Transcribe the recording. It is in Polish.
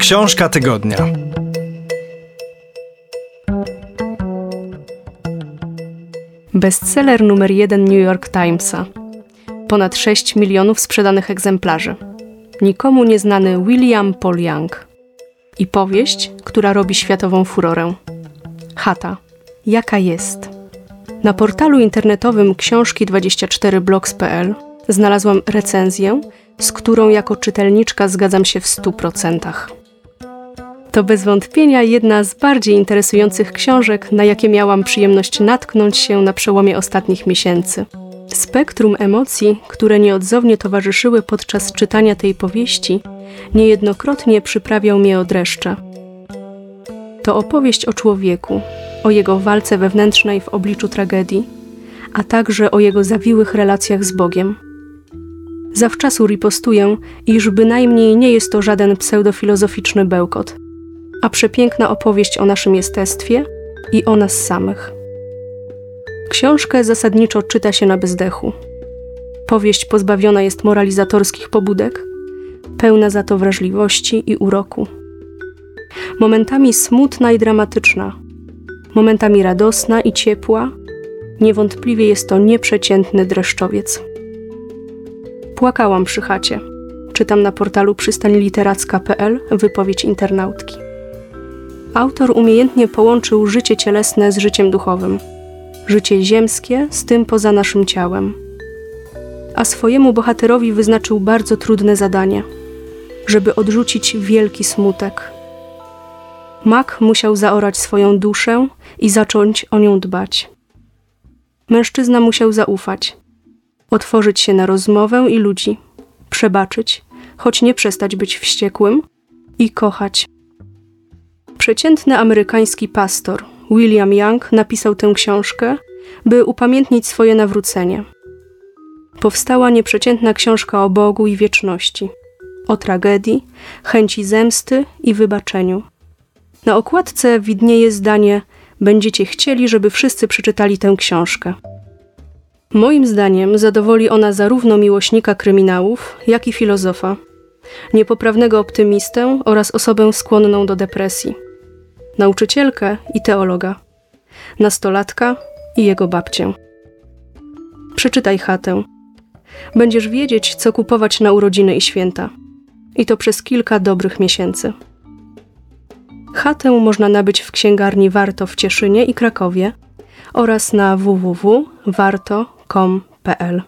Książka tygodnia. Bestseller numer jeden New York Timesa. Ponad 6 milionów sprzedanych egzemplarzy. Nikomu nieznany William Paul Young. I powieść, która robi światową furorę. Chata. Jaka jest? Na portalu internetowym książki24blogs.pl znalazłam recenzję, z którą jako czytelniczka zgadzam się w 100%. To bez wątpienia jedna z bardziej interesujących książek, na jakie miałam przyjemność natknąć się na przełomie ostatnich miesięcy. Spektrum emocji, które nieodzownie towarzyszyły podczas czytania tej powieści, niejednokrotnie przyprawiał mnie o dreszcze. To opowieść o człowieku, o jego walce wewnętrznej w obliczu tragedii, a także o jego zawiłych relacjach z Bogiem. Zawczasu ripostuję, iż bynajmniej nie jest to żaden pseudofilozoficzny bełkot, a przepiękna opowieść o naszym jestestwie i o nas samych. Książkę zasadniczo czyta się na bezdechu. Powieść pozbawiona jest moralizatorskich pobudek, pełna za to wrażliwości i uroku. Momentami smutna i dramatyczna, momentami radosna i ciepła, niewątpliwie jest to nieprzeciętny dreszczowiec. Płakałam przy chacie. Czytam na portalu przystańliteracka.pl wypowiedź internautki. Autor umiejętnie połączył życie cielesne z życiem duchowym, życie ziemskie z tym poza naszym ciałem. A swojemu bohaterowi wyznaczył bardzo trudne zadanie, żeby odrzucić wielki smutek. Mak musiał zaorać swoją duszę i zacząć o nią dbać. Mężczyzna musiał zaufać, otworzyć się na rozmowę i ludzi, przebaczyć, choć nie przestać być wściekłym i kochać. Przeciętny amerykański pastor William Young napisał tę książkę, by upamiętnić swoje nawrócenie. Powstała nieprzeciętna książka o Bogu i wieczności, o tragedii, chęci zemsty i wybaczeniu. Na okładce widnieje zdanie: Będziecie chcieli, żeby wszyscy przeczytali tę książkę. Moim zdaniem zadowoli ona zarówno miłośnika kryminałów, jak i filozofa, niepoprawnego optymistę oraz osobę skłonną do depresji, nauczycielkę i teologa, nastolatka i jego babcię. Przeczytaj chatę. Będziesz wiedzieć, co kupować na urodziny i święta. I to przez kilka dobrych miesięcy. Chatę można nabyć w księgarni Warto w Cieszynie i Krakowie oraz na www.warto.com.pl.